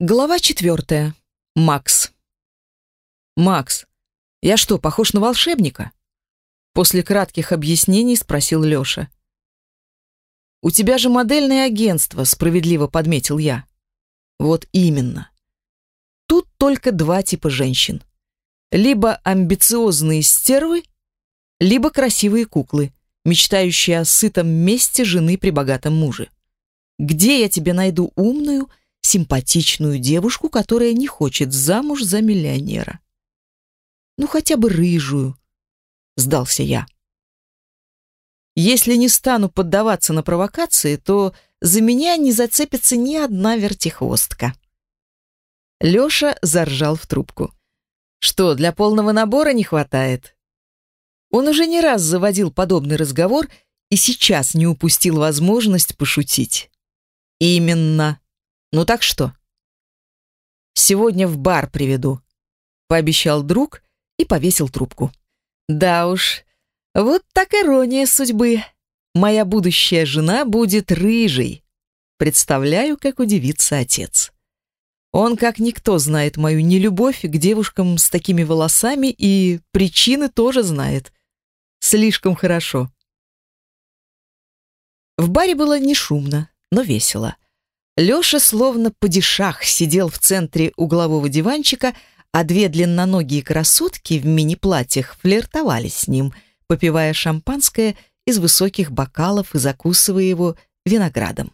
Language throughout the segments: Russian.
Глава четвертая. Макс. «Макс, я что, похож на волшебника?» После кратких объяснений спросил Лёша. «У тебя же модельное агентство», — справедливо подметил я. «Вот именно. Тут только два типа женщин. Либо амбициозные стервы, либо красивые куклы, мечтающие о сытом месте жены при богатом муже. Где я тебе найду умную, симпатичную девушку, которая не хочет замуж за миллионера? Ну, хотя бы рыжую, сдался я. Если не стану поддаваться на провокации, то за меня не зацепится ни одна вертихвостка. Лёша заржал в трубку. Что, для полного набора не хватает? Он уже не раз заводил подобный разговор и сейчас не упустил возможность пошутить. Именно. Ну так что? Сегодня в бар приведу, пообещал друг и повесил трубку. Да уж, вот так ирония судьбы. Моя будущая жена будет рыжей. Представляю, как удивится отец. Он как никто знает мою нелюбовь к девушкам с такими волосами и причины тоже знает. Слишком хорошо. В баре было не шумно, но весело. Лёша словно падишах сидел в центре углового диванчика, а две длинноногие красотки в мини-платьях флиртовали с ним, попивая шампанское из высоких бокалов и закусывая его виноградом.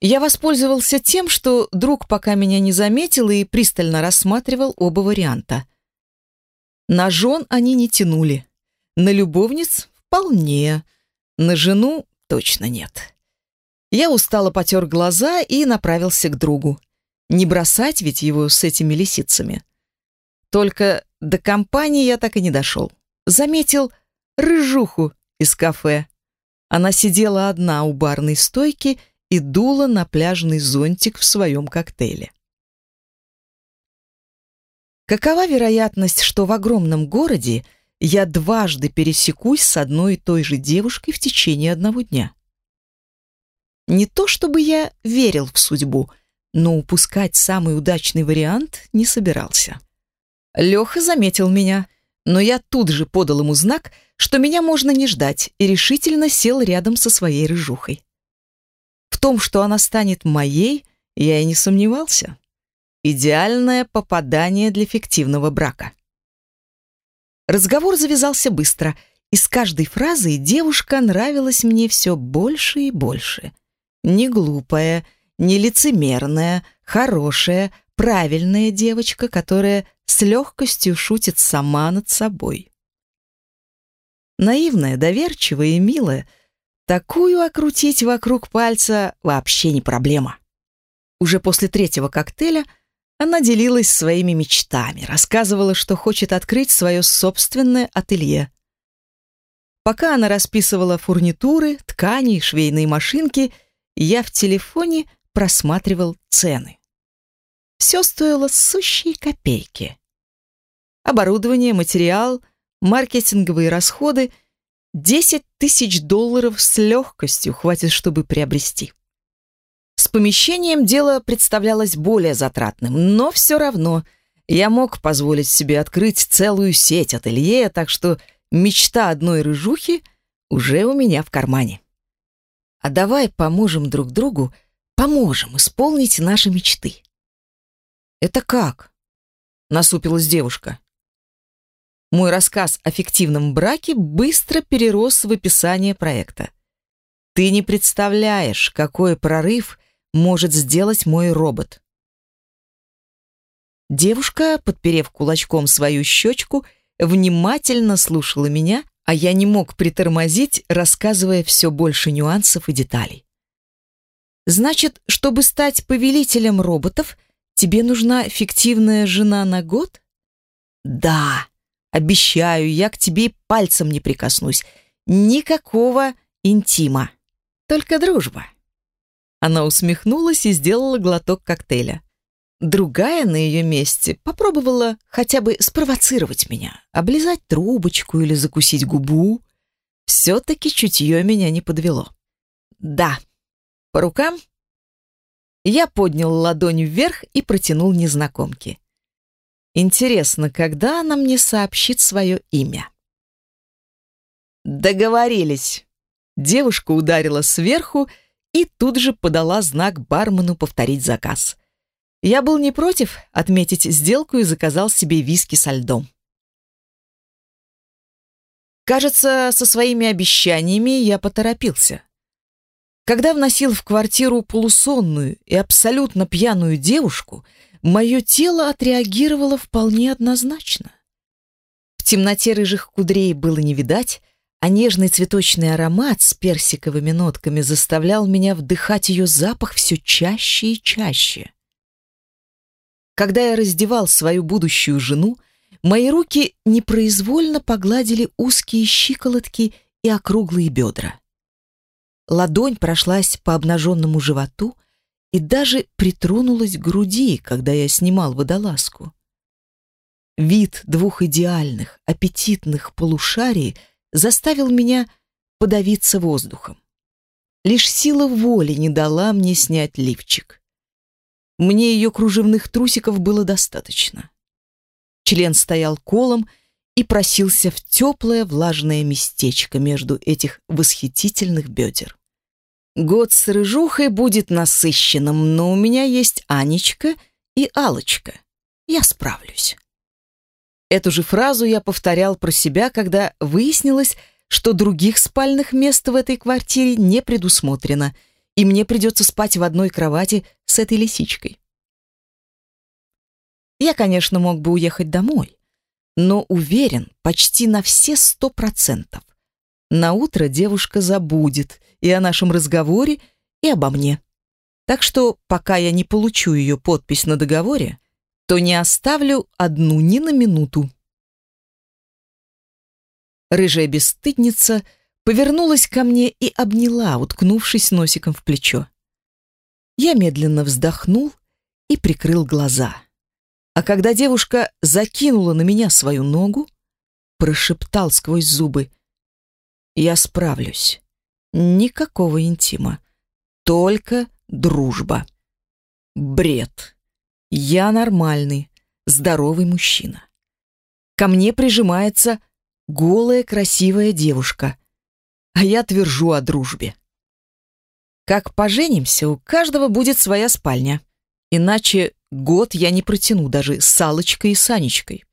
Я воспользовался тем, что друг пока меня не заметил и пристально рассматривал оба варианта. На жен они не тянули. На любовниц — вполне. На жену — точно нет. Я устало потер глаза и направился к другу. Не бросать ведь его с этими лисицами. Только до компании я так и не дошел. Заметил рыжуху из кафе. Она сидела одна у барной стойки и дула на пляжный зонтик в своем коктейле. Какова вероятность, что в огромном городе я дважды пересекусь с одной и той же девушкой в течение одного дня? Не то чтобы я верил в судьбу, но упускать самый удачный вариант не собирался. Леха заметил меня, но я тут же подал ему знак, что меня можно не ждать, и решительно сел рядом со своей рыжухой. В том, что она станет моей, я и не сомневался. Идеальное попадание для фиктивного брака. Разговор завязался быстро, и с каждой фразой девушка нравилась мне все больше и больше. Не глупая, не лицемерная, хорошая, правильная девочка, которая с легкостью шутит сама над собой. Наивная, доверчивая и милая — Такую окрутить вокруг пальца вообще не проблема. Уже после третьего коктейля она делилась своими мечтами, рассказывала, что хочет открыть свое собственное ателье. Пока она расписывала фурнитуры, ткани швейные машинки, я в телефоне просматривал цены. Все стоило сущие копейки. Оборудование, материал, маркетинговые расходы — Десять тысяч долларов с легкостью хватит, чтобы приобрести. С помещением дело представлялось более затратным, но все равно я мог позволить себе открыть целую сеть ателье, так что мечта одной рыжухи уже у меня в кармане. А давай поможем друг другу, поможем исполнить наши мечты. Это как? Насупилась девушка. Мой рассказ о фиктивном браке быстро перерос в описание проекта. Ты не представляешь, какой прорыв может сделать мой робот. Девушка, подперев кулачком свою щечку, внимательно слушала меня, а я не мог притормозить, рассказывая все больше нюансов и деталей. Значит, чтобы стать повелителем роботов, тебе нужна фиктивная жена на год? Да. Обещаю, я к тебе пальцем не прикоснусь. Никакого интима. Только дружба. Она усмехнулась и сделала глоток коктейля. Другая на ее месте попробовала хотя бы спровоцировать меня, облизать трубочку или закусить губу. Все-таки чутье меня не подвело. Да, по рукам? Я поднял ладонь вверх и протянул незнакомке. Интересно, когда она мне сообщит свое имя? Договорились. Девушка ударила сверху и тут же подала знак бармену повторить заказ. Я был не против отметить сделку и заказал себе виски со льдом. Кажется, со своими обещаниями я поторопился. Когда вносил в квартиру полусонную и абсолютно пьяную девушку, мое тело отреагировало вполне однозначно. В темноте рыжих кудрей было не видать, а нежный цветочный аромат с персиковыми нотками заставлял меня вдыхать ее запах все чаще и чаще. Когда я раздевал свою будущую жену, мои руки непроизвольно погладили узкие щиколотки и округлые бедра. Ладонь прошлась по обнаженному животу и даже притронулась к груди, когда я снимал водолазку. Вид двух идеальных, аппетитных полушарий заставил меня подавиться воздухом. Лишь сила воли не дала мне снять лифчик. Мне ее кружевных трусиков было достаточно. Член стоял колом и просился в теплое влажное местечко между этих восхитительных бедер. Год с рыжухой будет насыщенным, но у меня есть Анечка и Алочка. Я справлюсь. Эту же фразу я повторял про себя, когда выяснилось, что других спальных мест в этой квартире не предусмотрено, и мне придется спать в одной кровати с этой лисичкой. Я, конечно, мог бы уехать домой, но уверен почти на все сто процентов. На утро девушка забудет и о нашем разговоре, и обо мне. Так что, пока я не получу ее подпись на договоре, то не оставлю одну ни на минуту. Рыжая бесстыдница повернулась ко мне и обняла, уткнувшись носиком в плечо. Я медленно вздохнул и прикрыл глаза. А когда девушка закинула на меня свою ногу, прошептал сквозь зубы. «Я справлюсь. Никакого интима. Только дружба». Бред. Я нормальный, здоровый мужчина. Ко мне прижимается голая красивая девушка, а я твержу о дружбе. Как поженимся, у каждого будет своя спальня. Иначе Год я не протяну даже с Аллочкой и Санечкой.